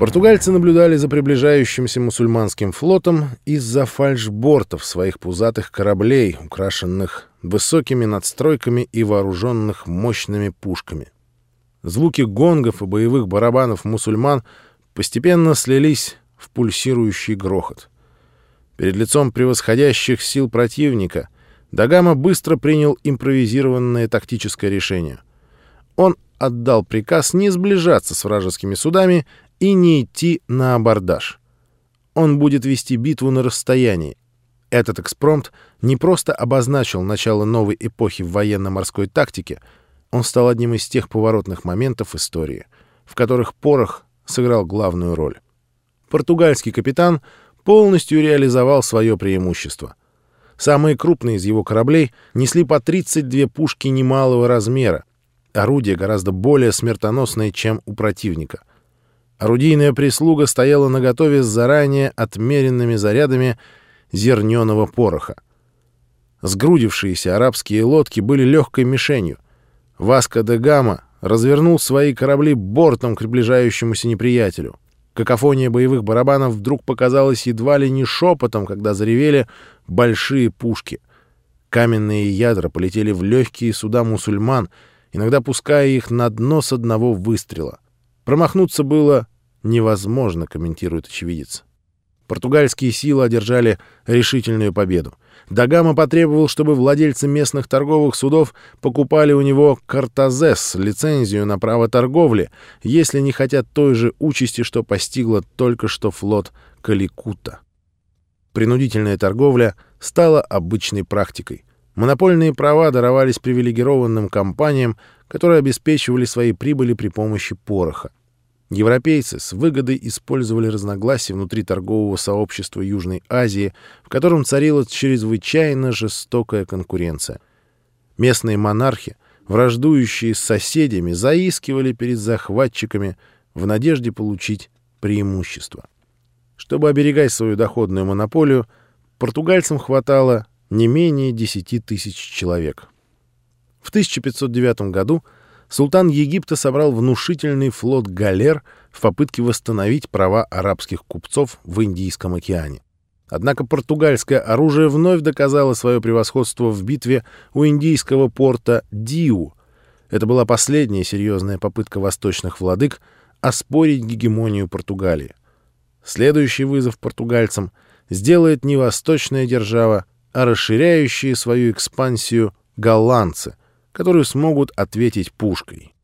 Португальцы наблюдали за приближающимся мусульманским флотом из-за фальшбортов своих пузатых кораблей, украшенных высокими надстройками и вооруженных мощными пушками. Звуки гонгов и боевых барабанов мусульман постепенно слились в пульсирующий грохот. Перед лицом превосходящих сил противника Дагама быстро принял импровизированное тактическое решение. Он отдал приказ не сближаться с вражескими судами и не идти на абордаж. Он будет вести битву на расстоянии. Этот экспромт не просто обозначил начало новой эпохи в военно-морской тактике, он стал одним из тех поворотных моментов истории, в которых порох сыграл главную роль. Португальский капитан полностью реализовал свое преимущество. Самые крупные из его кораблей несли по 32 пушки немалого размера, орудие гораздо более смертоносное, чем у противника. Орудийная прислуга стояла наготове с заранее отмеренными зарядами зерненого пороха. Сгрудившиеся арабские лодки были легкой мишенью. Васко де Гама развернул свои корабли бортом к приближающемуся неприятелю. Какофония боевых барабанов вдруг показалась едва ли не шепотом, когда заревели большие пушки. Каменные ядра полетели в легкие суда мусульман, иногда пуская их на дно с одного выстрела. Промахнуться было невозможно, комментирует очевидец. Португальские силы одержали решительную победу. Дагама потребовал, чтобы владельцы местных торговых судов покупали у него картазес, лицензию на право торговли, если не хотят той же участи, что постигла только что флот Каликута. Принудительная торговля стала обычной практикой. Монопольные права даровались привилегированным компаниям, которые обеспечивали свои прибыли при помощи пороха. Европейцы с выгодой использовали разногласия внутри торгового сообщества Южной Азии, в котором царила чрезвычайно жестокая конкуренция. Местные монархи, враждующие с соседями, заискивали перед захватчиками в надежде получить преимущество. Чтобы оберегать свою доходную монополию, португальцам хватало не менее 10 тысяч человек. В 1509 году султан Египта собрал внушительный флот галер в попытке восстановить права арабских купцов в Индийском океане. Однако португальское оружие вновь доказало свое превосходство в битве у индийского порта Диу. Это была последняя серьезная попытка восточных владык оспорить гегемонию Португалии. Следующий вызов португальцам сделает не восточная держава, а расширяющие свою экспансию голландцы, которые смогут ответить пушкой.